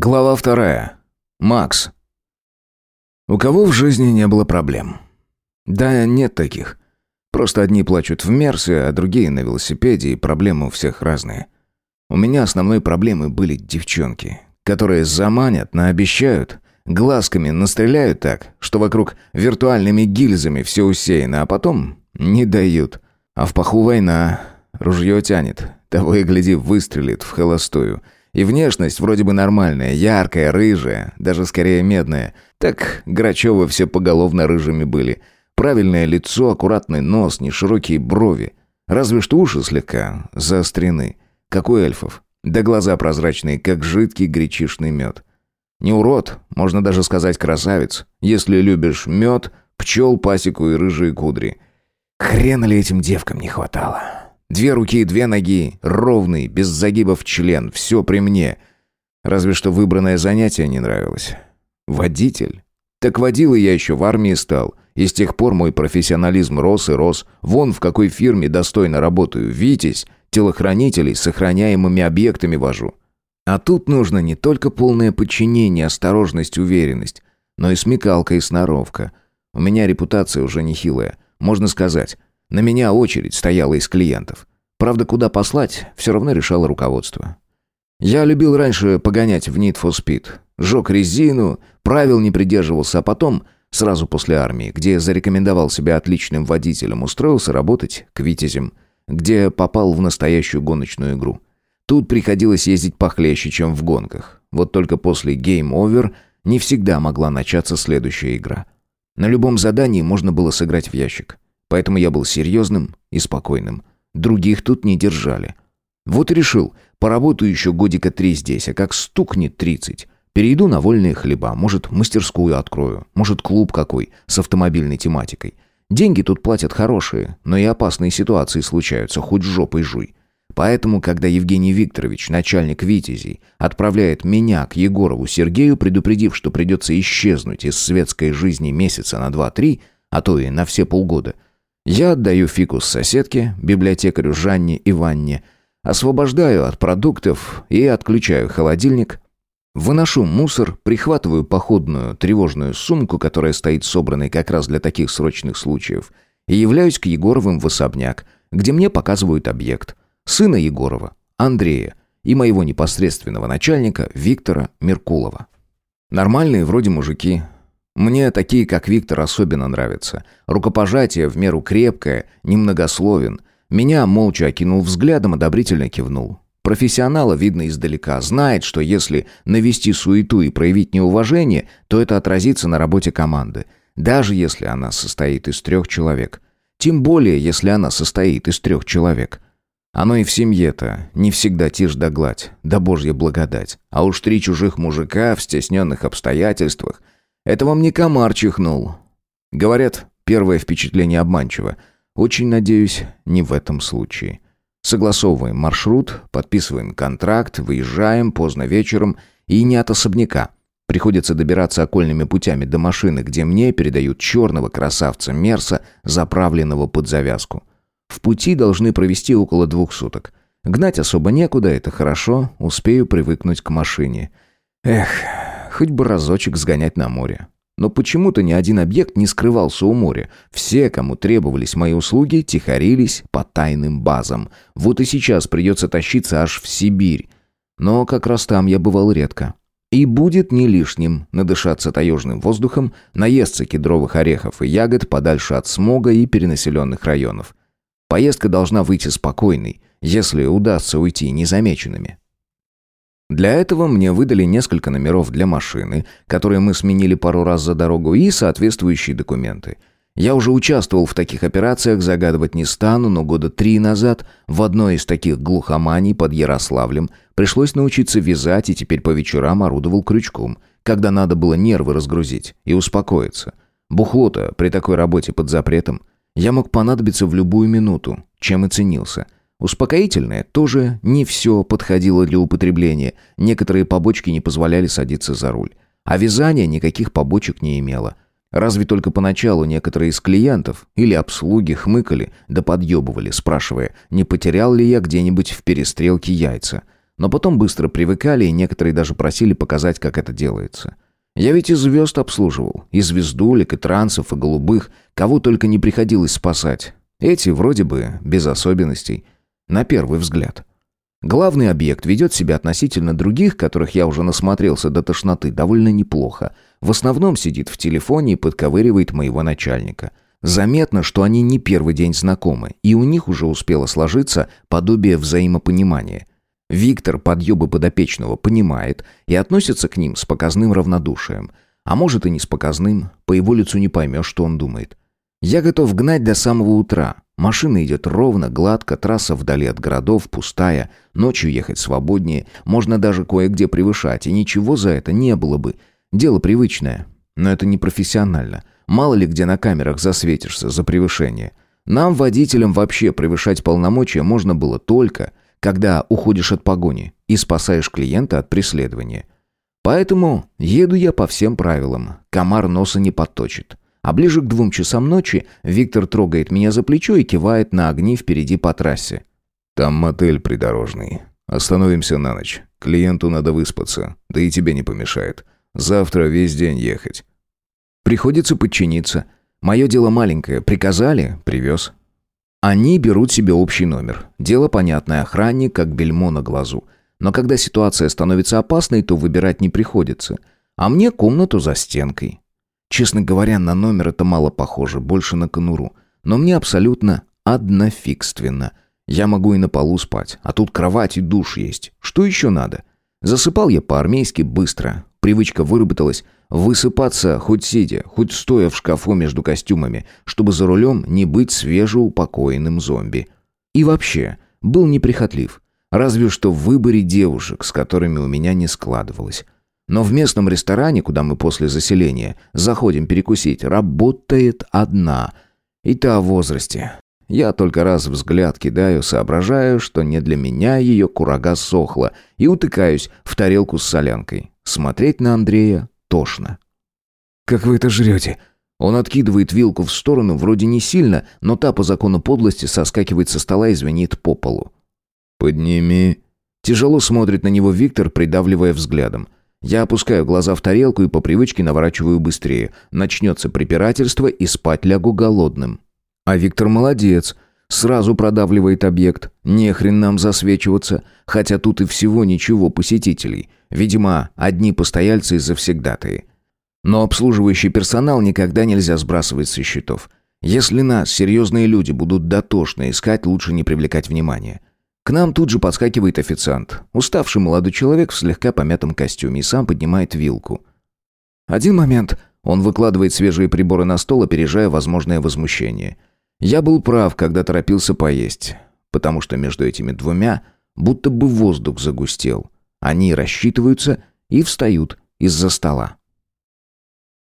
Глава вторая. Макс. У кого в жизни не было проблем? Да, нет таких. Просто одни плачут в Мерсе, а другие на велосипеде, и проблемы у всех разные. У меня основной проблемой были девчонки, которые заманят, наобещают, глазками настреляют так, что вокруг виртуальными гильзами все усеяно, а потом не дают. А в паху война, ружье тянет, того и гляди выстрелит в холостую – и внешность вроде бы нормальная, яркая, рыжая, даже скорее медная. Так Грачевы все поголовно рыжими были. Правильное лицо, аккуратный нос, не широкие брови. Разве что уши слегка заострены, как у эльфов. Да глаза прозрачные, как жидкий гречишный мед. Не урод, можно даже сказать красавец, если любишь мед, пчел, пасеку и рыжие кудри. Хрена ли этим девкам не хватало? Две руки и две ноги, ровный, без загибов член, все при мне. Разве что выбранное занятие не нравилось. Водитель? Так водила я еще в армии стал. И с тех пор мой профессионализм рос и рос. Вон в какой фирме достойно работаю. Витязь, телохранителей с сохраняемыми объектами вожу. А тут нужно не только полное подчинение, осторожность, уверенность, но и смекалка и сноровка. У меня репутация уже нехилая. Можно сказать, на меня очередь стояла из клиентов. Правда, куда послать, все равно решало руководство. Я любил раньше погонять в Need for Speed. Жег резину, правил не придерживался, а потом, сразу после армии, где зарекомендовал себя отличным водителем, устроился работать к «Витязям», где попал в настоящую гоночную игру. Тут приходилось ездить похлеще, чем в гонках. Вот только после Game Over не всегда могла начаться следующая игра. На любом задании можно было сыграть в ящик. Поэтому я был серьезным и спокойным. Других тут не держали. Вот решил, поработаю еще годика три здесь, а как стукнет тридцать, перейду на вольные хлеба, может, мастерскую открою, может, клуб какой с автомобильной тематикой. Деньги тут платят хорошие, но и опасные ситуации случаются, хоть жопой жуй. Поэтому, когда Евгений Викторович, начальник «Витязей», отправляет меня к Егорову Сергею, предупредив, что придется исчезнуть из светской жизни месяца на два-три, а то и на все полгода – я отдаю фикус соседке, библиотекарю Жанне и Ванне, освобождаю от продуктов и отключаю холодильник, выношу мусор, прихватываю походную тревожную сумку, которая стоит собранной как раз для таких срочных случаев, и являюсь к Егоровым в особняк, где мне показывают объект. Сына Егорова, Андрея, и моего непосредственного начальника Виктора Меркулова. Нормальные вроде мужики, мне такие, как Виктор, особенно нравятся. Рукопожатие в меру крепкое, немногословен. Меня молча окинул взглядом, одобрительно кивнул. Профессионала видно издалека, знает, что если навести суету и проявить неуважение, то это отразится на работе команды, даже если она состоит из трех человек. Тем более, если она состоит из трех человек. Оно и в семье-то не всегда тишь да гладь, да божья благодать. А уж три чужих мужика в стесненных обстоятельствах – это вам не комар чихнул. Говорят, первое впечатление обманчиво. Очень надеюсь, не в этом случае. Согласовываем маршрут, подписываем контракт, выезжаем поздно вечером и не от особняка. Приходится добираться окольными путями до машины, где мне передают черного красавца Мерса, заправленного под завязку. В пути должны провести около двух суток. Гнать особо некуда, это хорошо, успею привыкнуть к машине. Эх, Хоть бы разочек сгонять на море. Но почему-то ни один объект не скрывался у моря. Все, кому требовались мои услуги, тихорились по тайным базам. Вот и сейчас придется тащиться аж в Сибирь. Но как раз там я бывал редко. И будет не лишним надышаться таежным воздухом, наесться кедровых орехов и ягод подальше от смога и перенаселенных районов. Поездка должна выйти спокойной, если удастся уйти незамеченными. Для этого мне выдали несколько номеров для машины, которые мы сменили пару раз за дорогу, и соответствующие документы. Я уже участвовал в таких операциях, загадывать не стану, но года три назад в одной из таких глухоманий под Ярославлем пришлось научиться вязать и теперь по вечерам орудовал крючком, когда надо было нервы разгрузить и успокоиться. Бухло-то при такой работе под запретом. Я мог понадобиться в любую минуту, чем и ценился – Успокоительное тоже не все подходило для употребления. Некоторые побочки не позволяли садиться за руль. А вязание никаких побочек не имело. Разве только поначалу некоторые из клиентов или обслуги хмыкали да подъебывали, спрашивая, не потерял ли я где-нибудь в перестрелке яйца. но потом быстро привыкали, и некоторые даже просили показать, как это делается. Я ведь и звезд обслуживал, и звездулек, и трансов, и голубых, кого только не приходилось спасать. Эти вроде бы без особенностей, на первый взгляд. Главный объект ведет себя относительно других, которых я уже насмотрелся до тошноты, довольно неплохо. В основном сидит в телефоне и подковыривает моего начальника. Заметно, что они не первый день знакомы, и у них уже успело сложиться подобие взаимопонимания. Виктор подъебы подопечного понимает и относится к ним с показным равнодушием. А может и не с показным, по его лицу не поймешь, что он думает. Я готов гнать до самого утра, Машина идет ровно, гладко, трасса вдали от городов, пустая, ночью ехать свободнее, можно даже кое-где превышать, и ничего за это не было бы. Дело привычное, но это не профессионально. Мало ли где на камерах засветишься за превышение. Нам, водителям, вообще превышать полномочия можно было только, когда уходишь от погони и спасаешь клиента от преследования. Поэтому еду я по всем правилам. Комар носа не подточит. А ближе к двум часам ночи Виктор трогает меня за плечо и кивает на огни впереди по трассе. «Там мотель придорожный. Остановимся на ночь. Клиенту надо выспаться, да и тебе не помешает. Завтра весь день ехать». Приходится подчиниться. Мое дело маленькое. Приказали – привез. Они берут себе общий номер. Дело понятное, охранник как бельмо на глазу. Но когда ситуация становится опасной, то выбирать не приходится. А мне комнату за стенкой. Честно говоря, на номер это мало похоже, больше на конуру. Но мне абсолютно однофигственно. Я могу и на полу спать, а тут кровать и душ есть. Что еще надо? Засыпал я по-армейски быстро. Привычка выработалась высыпаться хоть сидя, хоть стоя в шкафу между костюмами, чтобы за рулем не быть свежеупокоенным зомби. И вообще, был неприхотлив. Разве что в выборе девушек, с которыми у меня не складывалось. Но в местном ресторане, куда мы после заселения заходим перекусить, работает одна. И та в возрасте. Я только раз взгляд кидаю, соображаю, что не для меня ее курага сохла, и утыкаюсь в тарелку с солянкой. Смотреть на Андрея тошно. «Как вы это жрете?» Он откидывает вилку в сторону, вроде не сильно, но та по закону подлости соскакивает со стола и звенит по полу. «Подними». Тяжело смотрит на него Виктор, придавливая взглядом. Я опускаю глаза в тарелку и по привычке наворачиваю быстрее. Начнется препирательство и спать лягу голодным. А Виктор молодец. Сразу продавливает объект. Не хрен нам засвечиваться. Хотя тут и всего ничего посетителей. Видимо, одни постояльцы и завсегдатые. Но обслуживающий персонал никогда нельзя сбрасывать со счетов. Если нас, серьезные люди, будут дотошно искать, лучше не привлекать внимания. К нам тут же подскакивает официант. Уставший молодой человек в слегка помятом костюме и сам поднимает вилку. Один момент. Он выкладывает свежие приборы на стол, опережая возможное возмущение. Я был прав, когда торопился поесть. Потому что между этими двумя будто бы воздух загустел. Они рассчитываются и встают из-за стола.